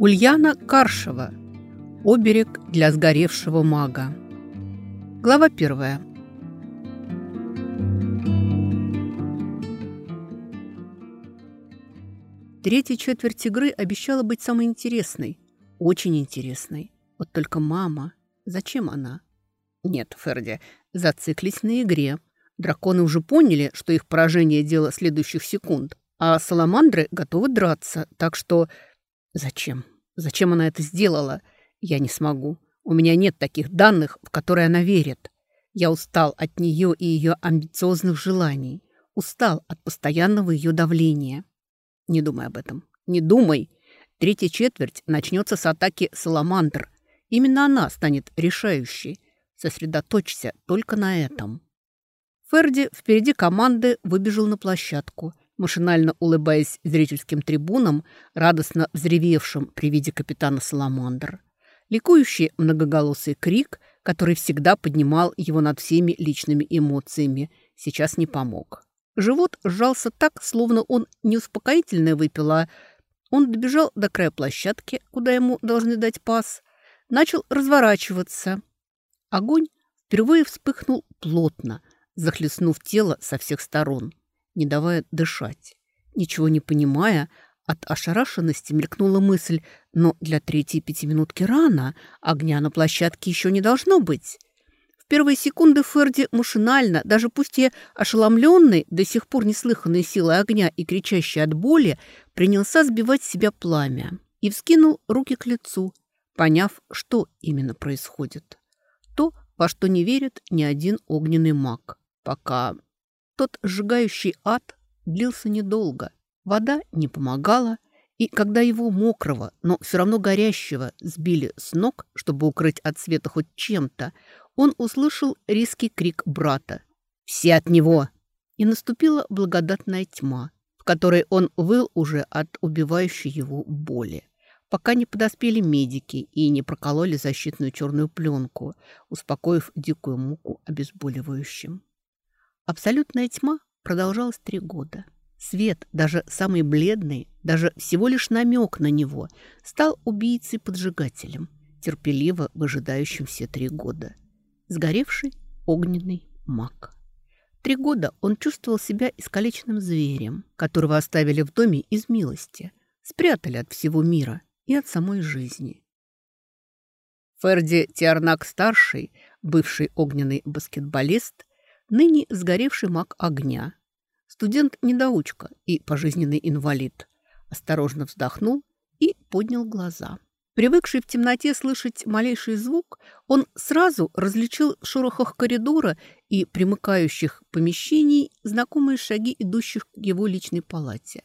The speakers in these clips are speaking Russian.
Ульяна Каршева. Оберег для сгоревшего мага. Глава первая. Третья четверть игры обещала быть самой интересной. Очень интересной. Вот только мама... Зачем она? Нет, Ферди, зациклись на игре. Драконы уже поняли, что их поражение – дело следующих секунд, а саламандры готовы драться, так что Зачем? Зачем она это сделала? Я не смогу. У меня нет таких данных, в которые она верит. Я устал от нее и ее амбициозных желаний. Устал от постоянного ее давления. Не думай об этом. Не думай. Третья четверть начнется с атаки Саламандр. Именно она станет решающей. Сосредоточься только на этом. Ферди впереди команды выбежал на площадку – машинально улыбаясь зрительским трибунам, радостно взревевшим при виде капитана Саламандр. Ликующий многоголосый крик, который всегда поднимал его над всеми личными эмоциями, сейчас не помог. Живот сжался так, словно он не успокоительное выпил, а он добежал до края площадки, куда ему должны дать пас, начал разворачиваться. Огонь впервые вспыхнул плотно, захлестнув тело со всех сторон не давая дышать. Ничего не понимая, от ошарашенности мелькнула мысль, но для третьей пятиминутки рано, огня на площадке еще не должно быть. В первые секунды Ферди машинально, даже пусть и ошеломленный, до сих пор неслыханной силой огня и кричащий от боли, принялся сбивать с себя пламя и вскинул руки к лицу, поняв, что именно происходит. То, во что не верит ни один огненный маг. Пока тот сжигающий ад длился недолго. Вода не помогала, и когда его мокрого, но все равно горящего сбили с ног, чтобы укрыть от света хоть чем-то, он услышал резкий крик брата. «Все от него!» И наступила благодатная тьма, в которой он выл уже от убивающей его боли пока не подоспели медики и не прокололи защитную черную пленку, успокоив дикую муку обезболивающим. Абсолютная тьма продолжалась три года. Свет, даже самый бледный, даже всего лишь намек на него, стал убийцей-поджигателем, терпеливо выжидающим все три года. Сгоревший огненный маг. Три года он чувствовал себя искалеченным зверем, которого оставили в доме из милости, спрятали от всего мира и от самой жизни. Ферди Тиарнак-старший, бывший огненный баскетболист, ныне сгоревший маг огня. Студент-недоучка и пожизненный инвалид. Осторожно вздохнул и поднял глаза. Привыкший в темноте слышать малейший звук, он сразу различил в шорохах коридора и примыкающих помещений знакомые шаги идущих к его личной палате.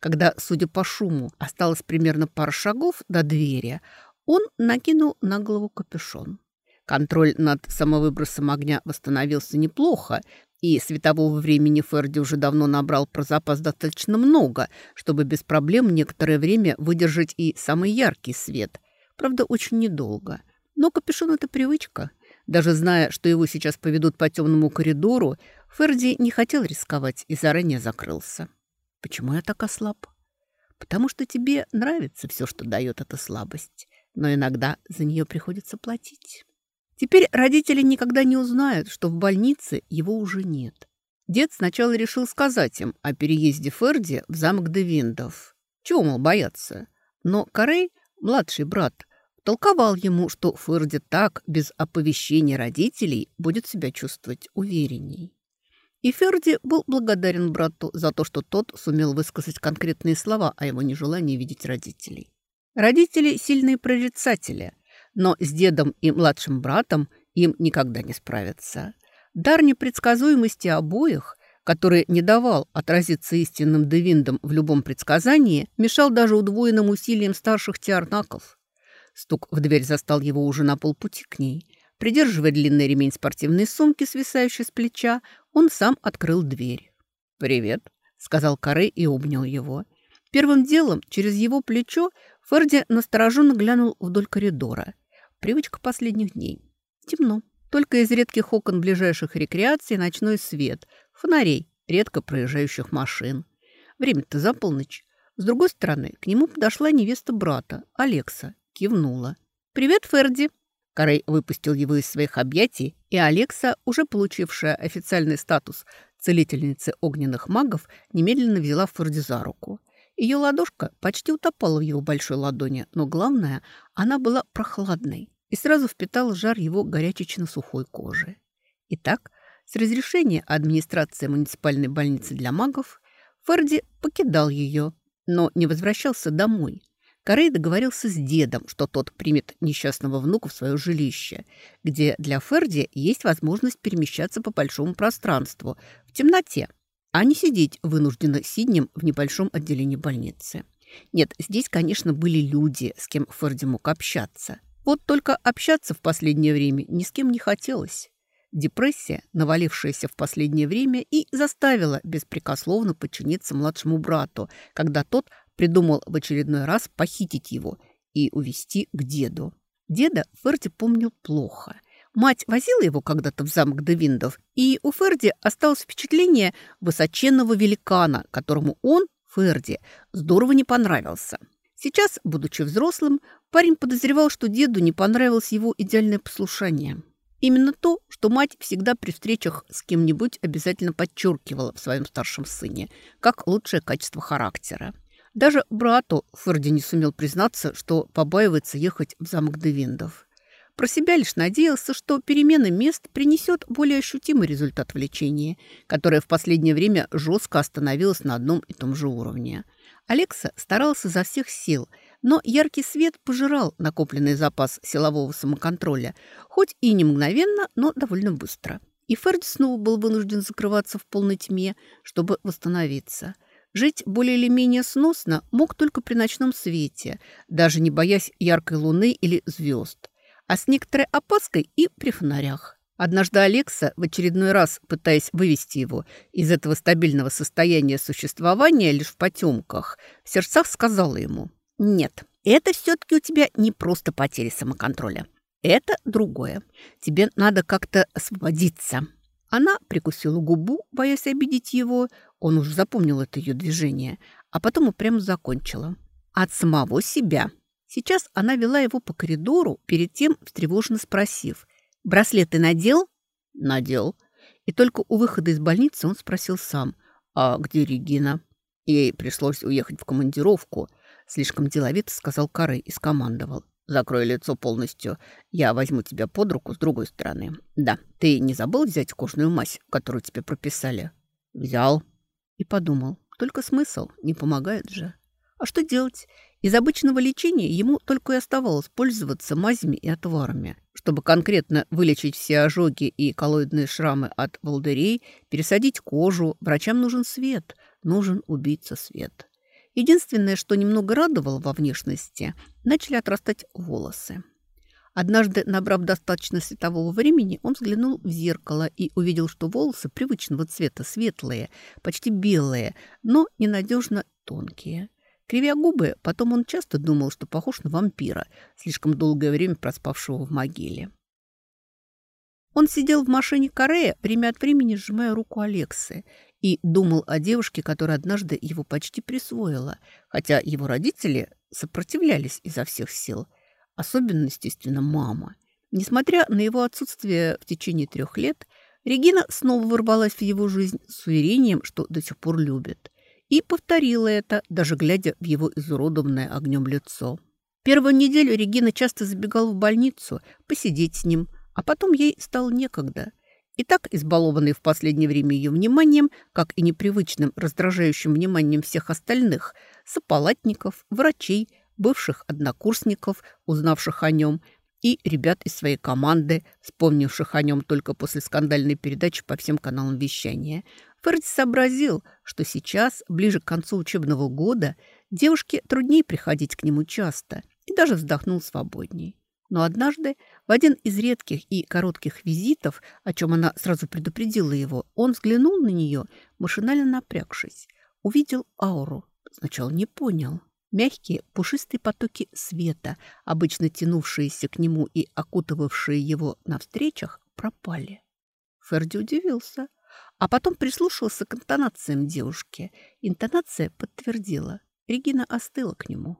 Когда, судя по шуму, осталось примерно пара шагов до двери, он накинул на голову капюшон. Контроль над самовыбросом огня восстановился неплохо, и светового времени Ферди уже давно набрал про запас достаточно много, чтобы без проблем некоторое время выдержать и самый яркий свет. Правда, очень недолго. Но капюшон – это привычка. Даже зная, что его сейчас поведут по темному коридору, Ферди не хотел рисковать и заранее закрылся. Почему я так ослаб? Потому что тебе нравится все, что дает эта слабость. Но иногда за нее приходится платить. Теперь родители никогда не узнают, что в больнице его уже нет. Дед сначала решил сказать им о переезде Ферди в замок Девиндов. Чего, мол, бояться? Но Карей, младший брат, толковал ему, что Ферди так, без оповещения родителей, будет себя чувствовать уверенней. И Ферди был благодарен брату за то, что тот сумел высказать конкретные слова о его нежелании видеть родителей. Родители – сильные прорицатели – но с дедом и младшим братом им никогда не справиться. Дар непредсказуемости обоих, который не давал отразиться истинным Девиндом в любом предсказании, мешал даже удвоенным усилиям старших тиарнаков. Стук в дверь застал его уже на полпути к ней. Придерживая длинный ремень спортивной сумки, свисающий с плеча, он сам открыл дверь. «Привет», — сказал Каре и обнял его. Первым делом через его плечо Ферди настороженно глянул вдоль коридора. Привычка последних дней. Темно. Только из редких окон ближайших рекреаций ночной свет, фонарей, редко проезжающих машин. Время-то за полночь. С другой стороны, к нему подошла невеста брата, Алекса, кивнула. «Привет, Ферди!» Карей выпустил его из своих объятий, и Алекса, уже получившая официальный статус целительницы огненных магов, немедленно взяла Ферди за руку. Ее ладошка почти утопала в его большой ладони, но главное, она была прохладной и сразу впитала жар его горячечно-сухой кожи. Итак, с разрешения администрации муниципальной больницы для магов Ферди покидал ее, но не возвращался домой. Корей договорился с дедом, что тот примет несчастного внука в свое жилище, где для Ферди есть возможность перемещаться по большому пространству в темноте, а не сидеть вынужденно сиднем в небольшом отделении больницы. Нет, здесь, конечно, были люди, с кем Ферди мог общаться. Вот только общаться в последнее время ни с кем не хотелось. Депрессия, навалившаяся в последнее время, и заставила беспрекословно подчиниться младшему брату, когда тот придумал в очередной раз похитить его и увести к деду. Деда Ферди помнил плохо. Мать возила его когда-то в замок Девиндов, и у Ферди осталось впечатление высоченного великана, которому он, Ферди, здорово не понравился. Сейчас, будучи взрослым, парень подозревал, что деду не понравилось его идеальное послушание – Именно то, что мать всегда при встречах с кем-нибудь обязательно подчеркивала в своем старшем сыне, как лучшее качество характера. Даже брату Ферди не сумел признаться, что побаивается ехать в замок Девиндов. Про себя лишь надеялся, что перемена мест принесет более ощутимый результат в лечении, которое в последнее время жестко остановилось на одном и том же уровне. Алекса старался за всех сил – но яркий свет пожирал накопленный запас силового самоконтроля, хоть и не мгновенно, но довольно быстро. И Ферди снова был вынужден закрываться в полной тьме, чтобы восстановиться. Жить более или менее сносно мог только при ночном свете, даже не боясь яркой луны или звезд, а с некоторой опаской и при фонарях. Однажды Алекса, в очередной раз пытаясь вывести его из этого стабильного состояния существования лишь в потемках, в сердцах сказала ему – нет, это все-таки у тебя не просто потеря самоконтроля. Это другое. Тебе надо как-то освободиться. Она прикусила губу, боясь обидеть его. Он уже запомнил это ее движение. А потом упрямо закончила. От самого себя. Сейчас она вела его по коридору, перед тем встревоженно спросив. «Браслет ты надел?» «Надел». И только у выхода из больницы он спросил сам. «А где Регина?» Ей пришлось уехать в командировку – Слишком деловито сказал Кары и скомандовал. «Закрой лицо полностью. Я возьму тебя под руку с другой стороны. Да, ты не забыл взять кожную мазь, которую тебе прописали?» «Взял». И подумал. «Только смысл. Не помогает же». А что делать? Из обычного лечения ему только и оставалось пользоваться мазями и отварами. Чтобы конкретно вылечить все ожоги и коллоидные шрамы от волдырей, пересадить кожу, врачам нужен свет, нужен убийца свет. Единственное, что немного радовало во внешности, начали отрастать волосы. Однажды, набрав достаточно светового времени, он взглянул в зеркало и увидел, что волосы привычного цвета светлые, почти белые, но ненадежно тонкие. Кривя губы, потом он часто думал, что похож на вампира, слишком долгое время проспавшего в могиле. Он сидел в машине Корея, время от времени сжимая руку Алексы, и думал о девушке, которая однажды его почти присвоила, хотя его родители сопротивлялись изо всех сил. Особенно, естественно, мама. Несмотря на его отсутствие в течение трех лет, Регина снова ворвалась в его жизнь с уверением, что до сих пор любит. И повторила это, даже глядя в его изуродованное огнем лицо. Первую неделю Регина часто забегала в больницу посидеть с ним, а потом ей стало некогда – и так избалованный в последнее время ее вниманием, как и непривычным раздражающим вниманием всех остальных, сопалатников, врачей, бывших однокурсников, узнавших о нем, и ребят из своей команды, вспомнивших о нем только после скандальной передачи по всем каналам вещания, Ферди сообразил, что сейчас, ближе к концу учебного года, девушке труднее приходить к нему часто, и даже вздохнул свободней. Но однажды, в один из редких и коротких визитов, о чем она сразу предупредила его, он взглянул на нее, машинально напрягшись. Увидел ауру. Сначала не понял. Мягкие, пушистые потоки света, обычно тянувшиеся к нему и окутывавшие его на встречах, пропали. Ферди удивился, а потом прислушался к интонациям девушки. Интонация подтвердила. Регина остыла к нему.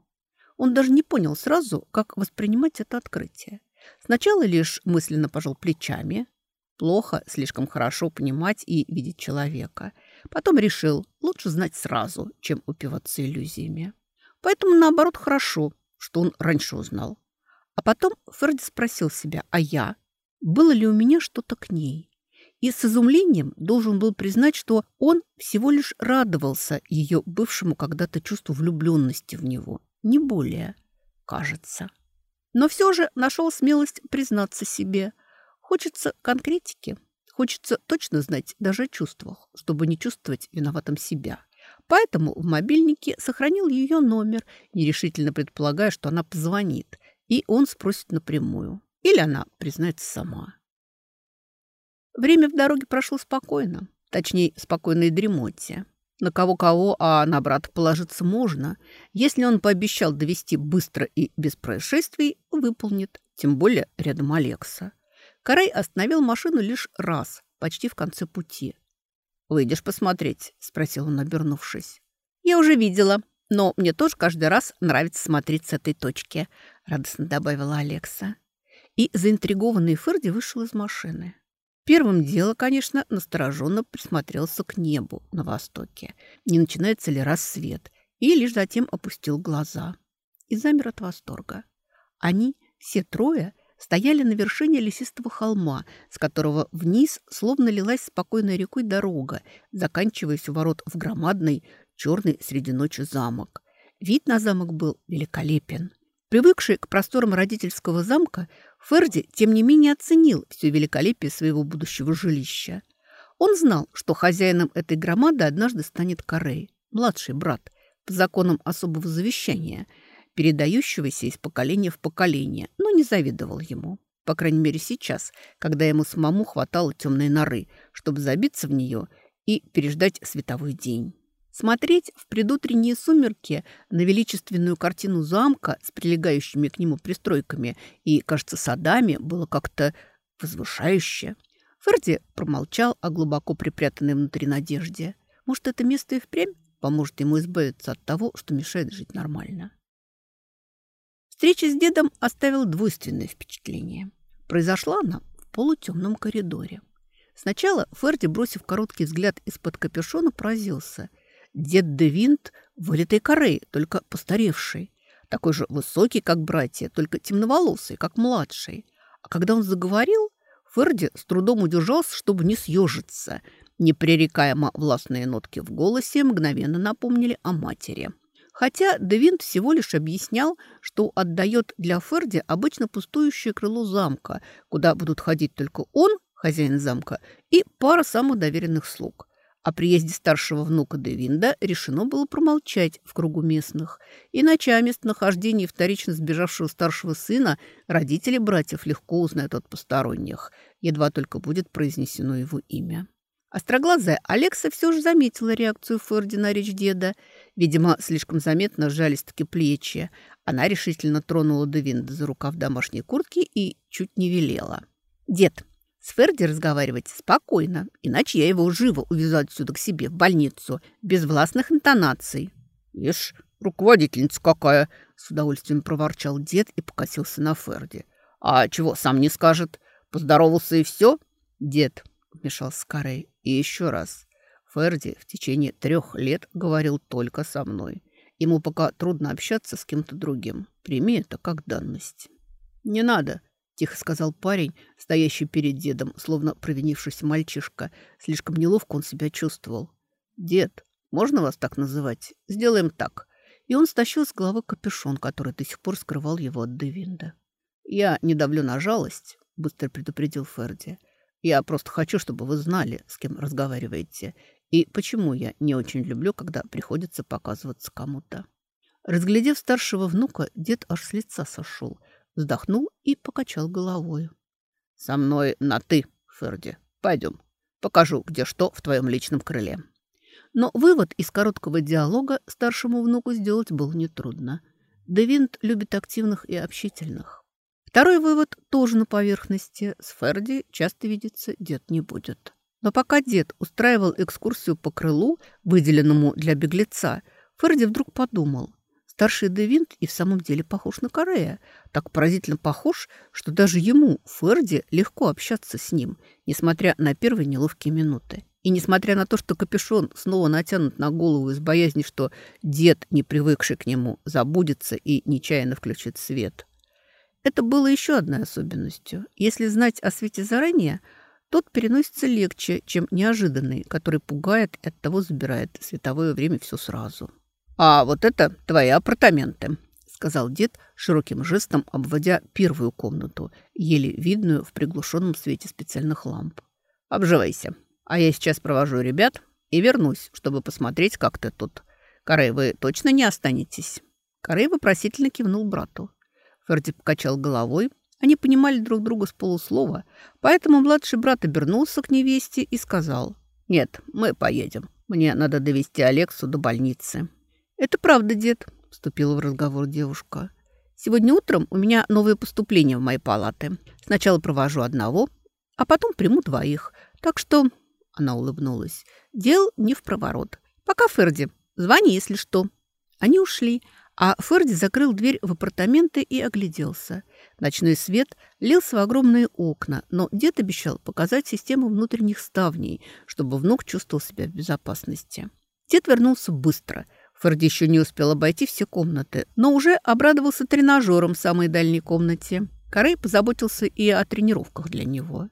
Он даже не понял сразу, как воспринимать это открытие. Сначала лишь мысленно пожал плечами. Плохо слишком хорошо понимать и видеть человека. Потом решил, лучше знать сразу, чем упиваться иллюзиями. Поэтому, наоборот, хорошо, что он раньше узнал. А потом Ферди спросил себя, а я? Было ли у меня что-то к ней? И с изумлением должен был признать, что он всего лишь радовался ее бывшему когда-то чувству влюбленности в него. Не более, кажется. Но все же нашел смелость признаться себе. Хочется конкретики. Хочется точно знать даже о чувствах, чтобы не чувствовать виноватым себя. Поэтому в мобильнике сохранил ее номер, нерешительно предполагая, что она позвонит, и он спросит напрямую. Или она признается сама. Время в дороге прошло спокойно. Точнее, спокойной дремоте. На кого-кого, а на брата положиться можно. Если он пообещал довести быстро и без происшествий, выполнит. Тем более рядом Алекса. Карай остановил машину лишь раз, почти в конце пути. «Выйдешь посмотреть?» – спросил он, обернувшись. «Я уже видела, но мне тоже каждый раз нравится смотреть с этой точки», – радостно добавила Алекса. И заинтригованный Ферди вышел из машины. Первым делом, конечно, настороженно присмотрелся к небу на востоке, не начинается ли рассвет, и лишь затем опустил глаза. И замер от восторга. Они, все трое, стояли на вершине лесистого холма, с которого вниз словно лилась спокойной рекой дорога, заканчиваясь у ворот в громадный черный среди ночи замок. Вид на замок был великолепен. Привыкший к просторам родительского замка, Ферди, тем не менее, оценил все великолепие своего будущего жилища. Он знал, что хозяином этой громады однажды станет Корей, младший брат, по законам особого завещания, передающегося из поколения в поколение, но не завидовал ему. По крайней мере, сейчас, когда ему самому хватало темной норы, чтобы забиться в нее и переждать световой день. Смотреть в предутренние сумерки на величественную картину замка с прилегающими к нему пристройками и, кажется, садами было как-то возвышающе. Ферди промолчал о глубоко припрятанной внутри надежде. Может, это место и впрямь поможет ему избавиться от того, что мешает жить нормально. Встреча с дедом оставила двойственное впечатление. Произошла она в полутемном коридоре. Сначала Ферди, бросив короткий взгляд из-под капюшона, поразился – Дед Девинт вылитый корей, только постаревший. Такой же высокий, как братья, только темноволосый, как младший. А когда он заговорил, Ферди с трудом удержался, чтобы не съежиться. Непререкаемо властные нотки в голосе мгновенно напомнили о матери. Хотя Девинт всего лишь объяснял, что отдает для Ферди обычно пустующее крыло замка, куда будут ходить только он, хозяин замка, и пара самых доверенных слуг – о приезде старшего внука Девинда решено было промолчать в кругу местных. Иначе о местонахождении вторично сбежавшего старшего сына родители братьев легко узнают от посторонних, едва только будет произнесено его имя. Остроглазая Алекса все же заметила реакцию Ферди на речь деда. Видимо, слишком заметно сжались-таки плечи. Она решительно тронула Девинда за рукав домашней куртки и чуть не велела. «Дед, с Ферди разговаривать спокойно, иначе я его живо увезу отсюда к себе, в больницу, без властных интонаций». «Ишь, руководительница какая!» – с удовольствием проворчал дед и покосился на Ферди. «А чего сам не скажет? Поздоровался и все?» «Дед», – вмешался Карей, – «и еще раз. Ферди в течение трех лет говорил только со мной. Ему пока трудно общаться с кем-то другим. Прими это как данность». «Не надо», – тихо сказал парень, стоящий перед дедом, словно провинившийся мальчишка. Слишком неловко он себя чувствовал. «Дед, можно вас так называть? Сделаем так». И он стащил с головы капюшон, который до сих пор скрывал его от Девинда. «Я не давлю на жалость», – быстро предупредил Ферди. «Я просто хочу, чтобы вы знали, с кем разговариваете, и почему я не очень люблю, когда приходится показываться кому-то». Разглядев старшего внука, дед аж с лица сошел – вздохнул и покачал головой. «Со мной на «ты», Ферди. Пойдем. Покажу, где что в твоем личном крыле». Но вывод из короткого диалога старшему внуку сделать было нетрудно. Девинт любит активных и общительных. Второй вывод тоже на поверхности. С Ферди часто видеться дед не будет. Но пока дед устраивал экскурсию по крылу, выделенному для беглеца, Ферди вдруг подумал. Старший Девинт и в самом деле похож на Корея. Так поразительно похож, что даже ему, Ферди, легко общаться с ним, несмотря на первые неловкие минуты. И несмотря на то, что капюшон снова натянут на голову из боязни, что дед, не привыкший к нему, забудется и нечаянно включит свет. Это было еще одной особенностью. Если знать о свете заранее, тот переносится легче, чем неожиданный, который пугает и оттого забирает световое время все сразу. «А вот это твои апартаменты», — сказал дед широким жестом, обводя первую комнату, еле видную в приглушенном свете специальных ламп. «Обживайся. А я сейчас провожу ребят и вернусь, чтобы посмотреть, как ты тут. Корей, вы точно не останетесь?» Корей вопросительно кивнул брату. Ферди покачал головой. Они понимали друг друга с полуслова, поэтому младший брат обернулся к невесте и сказал, «Нет, мы поедем. Мне надо довести Алексу до больницы». «Это правда, дед», – вступила в разговор девушка. «Сегодня утром у меня новое поступление в мои палаты. Сначала провожу одного, а потом приму двоих. Так что она улыбнулась. «Дел не в проворот. Пока, Ферди. Звони, если что». Они ушли, а Ферди закрыл дверь в апартаменты и огляделся. Ночной свет лился в огромные окна, но дед обещал показать систему внутренних ставней, чтобы внук чувствовал себя в безопасности. Дед вернулся быстро. Ферди еще не успел обойти все комнаты, но уже обрадовался тренажером в самой дальней комнате. Корей позаботился и о тренировках для него.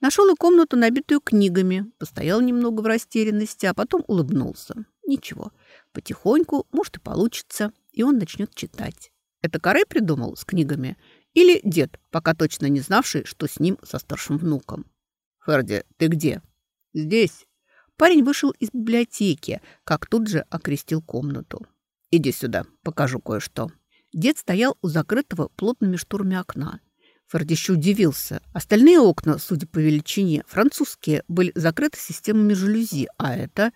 Нашел и комнату, набитую книгами, постоял немного в растерянности, а потом улыбнулся. Ничего, потихоньку, может, и получится, и он начнет читать. Это Каре придумал с книгами? Или дед, пока точно не знавший, что с ним, со старшим внуком? «Ферди, ты где?» «Здесь». Парень вышел из библиотеки, как тут же окрестил комнату. «Иди сюда, покажу кое-что». Дед стоял у закрытого плотными шторами окна. Ферди еще удивился. Остальные окна, судя по величине, французские, были закрыты системами жалюзи, а это...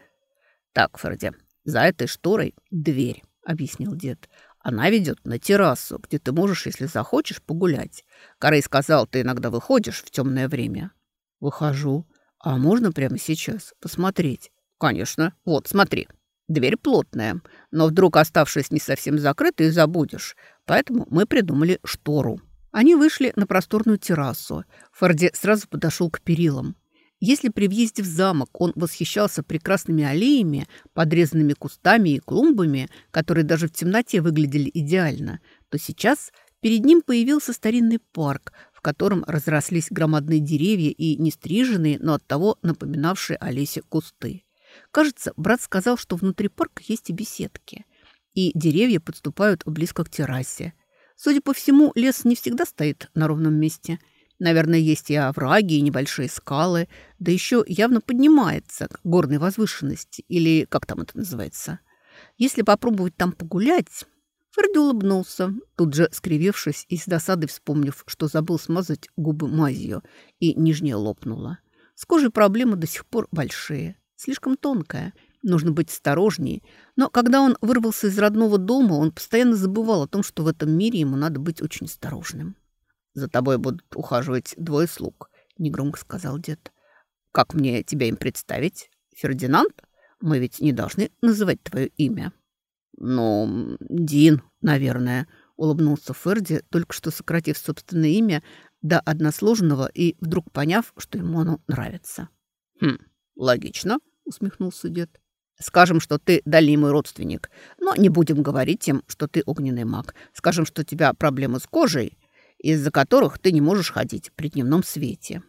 «Так, Ферди, за этой шторой дверь», — объяснил дед. «Она ведет на террасу, где ты можешь, если захочешь, погулять. Корей сказал, ты иногда выходишь в темное время». «Выхожу. А можно прямо сейчас посмотреть?» «Конечно. Вот, смотри. Дверь плотная, но вдруг, оставшись не совсем закрытой, забудешь. Поэтому мы придумали штору». Они вышли на просторную террасу. Форди сразу подошел к перилам. Если при въезде в замок он восхищался прекрасными аллеями, подрезанными кустами и клумбами, которые даже в темноте выглядели идеально, то сейчас перед ним появился старинный парк, котором разрослись громадные деревья и нестриженные, но оттого напоминавшие о лесе кусты. Кажется, брат сказал, что внутри парка есть и беседки. И деревья подступают близко к террасе. Судя по всему, лес не всегда стоит на ровном месте. Наверное, есть и овраги, и небольшие скалы, да еще явно поднимается к горной возвышенности, или как там это называется. Если попробовать там погулять... Ферди улыбнулся, тут же скривившись и с досадой вспомнив, что забыл смазать губы мазью, и нижняя лопнула. С кожей проблемы до сих пор большие, слишком тонкая – Нужно быть осторожнее. Но когда он вырвался из родного дома, он постоянно забывал о том, что в этом мире ему надо быть очень осторожным. «За тобой будут ухаживать двое слуг», — негромко сказал дед. «Как мне тебя им представить? Фердинанд? Мы ведь не должны называть твое имя». «Ну, Дин, наверное», — улыбнулся Ферди, только что сократив собственное имя до односложного и вдруг поняв, что ему оно нравится. «Хм, логично», — усмехнулся дед. Скажем, что ты дальний мой родственник, но не будем говорить им, что ты огненный маг. Скажем, что у тебя проблемы с кожей, из-за которых ты не можешь ходить при дневном свете».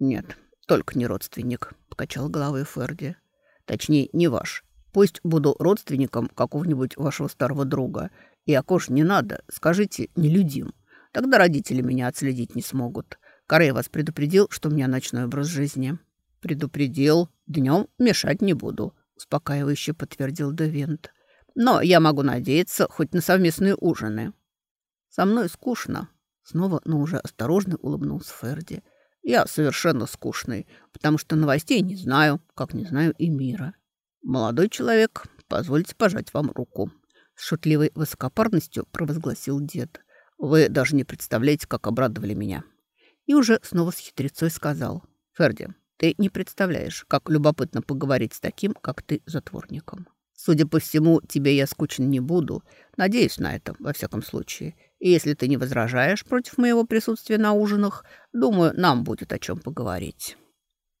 «Нет, только не родственник», — покачал головой Ферди. «Точнее, не ваш. Пусть буду родственником какого-нибудь вашего старого друга. И о коже не надо, скажите, нелюдим. Тогда родители меня отследить не смогут. Корей вас предупредил, что у меня ночной образ жизни». «Предупредил. Днем мешать не буду», — успокаивающе подтвердил Девент. «Но я могу надеяться хоть на совместные ужины». «Со мной скучно», — снова, но уже осторожно улыбнулся Ферди. «Я совершенно скучный, потому что новостей не знаю, как не знаю и мира». «Молодой человек, позвольте пожать вам руку», — с шутливой высокопарностью провозгласил дед. «Вы даже не представляете, как обрадовали меня». И уже снова с хитрецой сказал. «Ферди, ты не представляешь, как любопытно поговорить с таким, как ты, затворником. Судя по всему, тебе я скучен не буду. Надеюсь на это, во всяком случае. И если ты не возражаешь против моего присутствия на ужинах, думаю, нам будет о чем поговорить.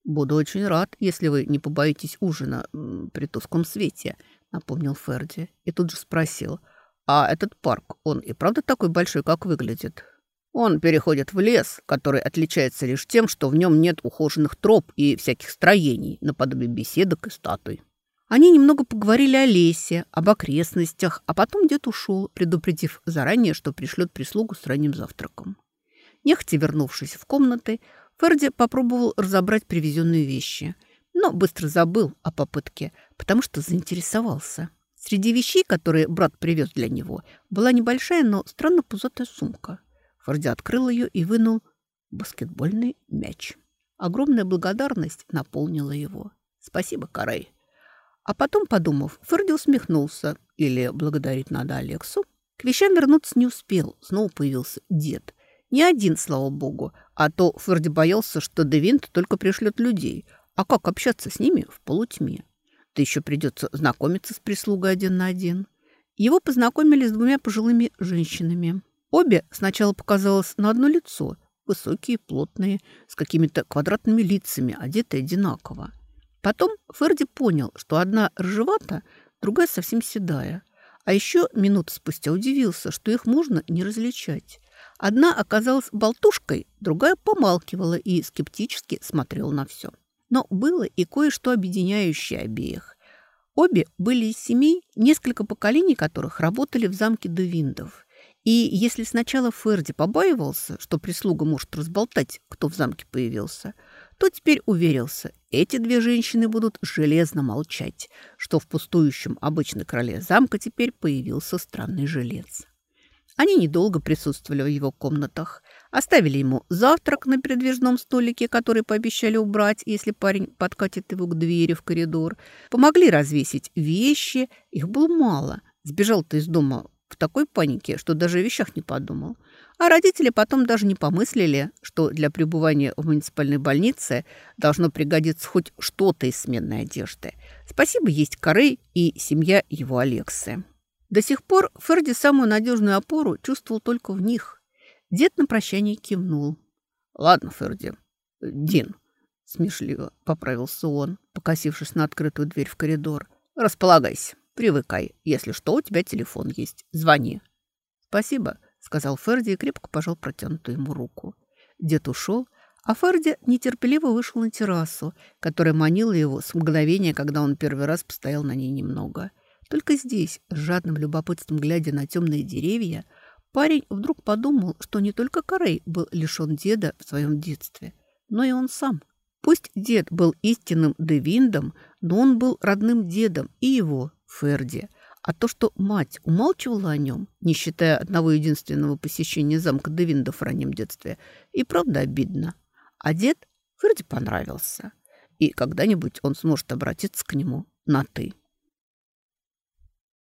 Буду очень рад, если вы не побоитесь ужина при тусклом свете, напомнил Ферди. И тут же спросил, а этот парк, он и правда такой большой, как выглядит? Он переходит в лес, который отличается лишь тем, что в нем нет ухоженных троп и всяких строений, наподобие беседок и статуй. Они немного поговорили о лесе, об окрестностях, а потом дед ушел, предупредив заранее, что пришлет прислугу с ранним завтраком. Нехотя вернувшись в комнаты, Ферди попробовал разобрать привезенные вещи, но быстро забыл о попытке, потому что заинтересовался. Среди вещей, которые брат привез для него, была небольшая, но странно пузатая сумка. Ферди открыл ее и вынул баскетбольный мяч. Огромная благодарность наполнила его. «Спасибо, Карай». А потом, подумав, Ферди усмехнулся. Или благодарить надо Алексу. К вещам вернуться не успел. Снова появился дед. Не один, слава богу. А то Ферди боялся, что Девинт только пришлет людей. А как общаться с ними в полутьме? Да еще придется знакомиться с прислугой один на один. Его познакомили с двумя пожилыми женщинами. Обе сначала показалось на одно лицо. Высокие, плотные, с какими-то квадратными лицами, одетые одинаково. Потом Ферди понял, что одна рыжевата, другая совсем седая. А еще минуту спустя удивился, что их можно не различать. Одна оказалась болтушкой, другая помалкивала и скептически смотрела на все. Но было и кое-что объединяющее обеих. Обе были из семей, несколько поколений которых работали в замке Девиндов. И если сначала Ферди побаивался, что прислуга может разболтать, кто в замке появился – то теперь уверился, эти две женщины будут железно молчать, что в пустующем обычной кроле замка теперь появился странный жилец. Они недолго присутствовали в его комнатах, оставили ему завтрак на передвижном столике, который пообещали убрать, если парень подкатит его к двери в коридор, помогли развесить вещи, их было мало. Сбежал-то из дома в такой панике, что даже о вещах не подумал. А родители потом даже не помыслили, что для пребывания в муниципальной больнице должно пригодиться хоть что-то из сменной одежды. Спасибо есть Корей и семья его Алексы. До сих пор Ферди самую надежную опору чувствовал только в них. Дед на прощание кивнул. «Ладно, Ферди. Дин», — смешливо поправился он, покосившись на открытую дверь в коридор. «Располагайся». Привыкай. Если что, у тебя телефон есть. Звони». «Спасибо», — сказал Ферди и крепко пожал протянутую ему руку. Дед ушел, а Ферди нетерпеливо вышел на террасу, которая манила его с мгновения, когда он первый раз постоял на ней немного. Только здесь, с жадным любопытством глядя на темные деревья, парень вдруг подумал, что не только Корей был лишен деда в своем детстве, но и он сам. Пусть дед был истинным Девиндом, но он был родным дедом и его, Ферди. А то, что мать умалчивала о нем, не считая одного единственного посещения замка Девинда в раннем детстве, и правда обидно. А дед Ферди понравился. И когда-нибудь он сможет обратиться к нему на «ты».